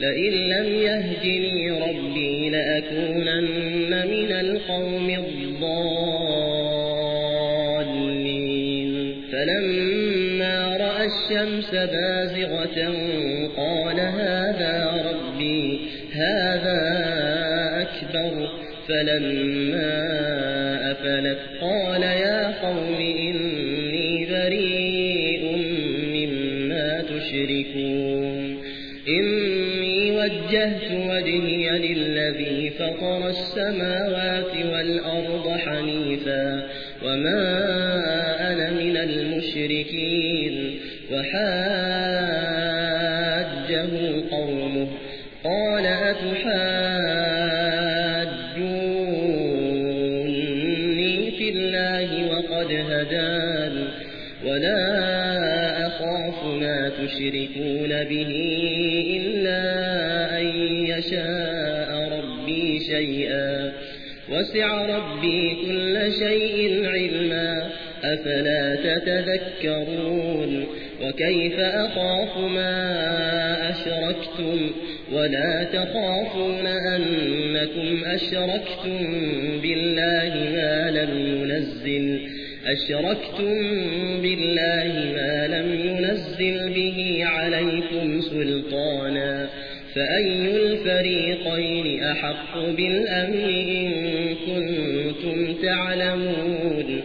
لئن لم يهدني ربي لأكونن من القوم الضالين. فلما رأى الشمس بازغة قال هذا ربي هذا أكبر. فلما أفلت قال يا قوم إني بريء مما تشركون. إني وجهت وجهي للذي فطر السماوات والأرض حنيفا وما أنا من المشركين وحاجه قومه قال أتحاجوني في الله وقد هدان ولا أخاف ما تشركون به إلا يشاء ربي شيئا. وسع ربي كل شيء علما. أفلا تتذكرون؟ وكيف أخاف ما أشركتم؟ ولا تخافون أنكم أشركتم بالله ما لم ينزل؟ أشركتم بالله ما لم ينزل به عليكم سلطانا. فأي الفريقين أحق بالأمن إن كنتم تعلمون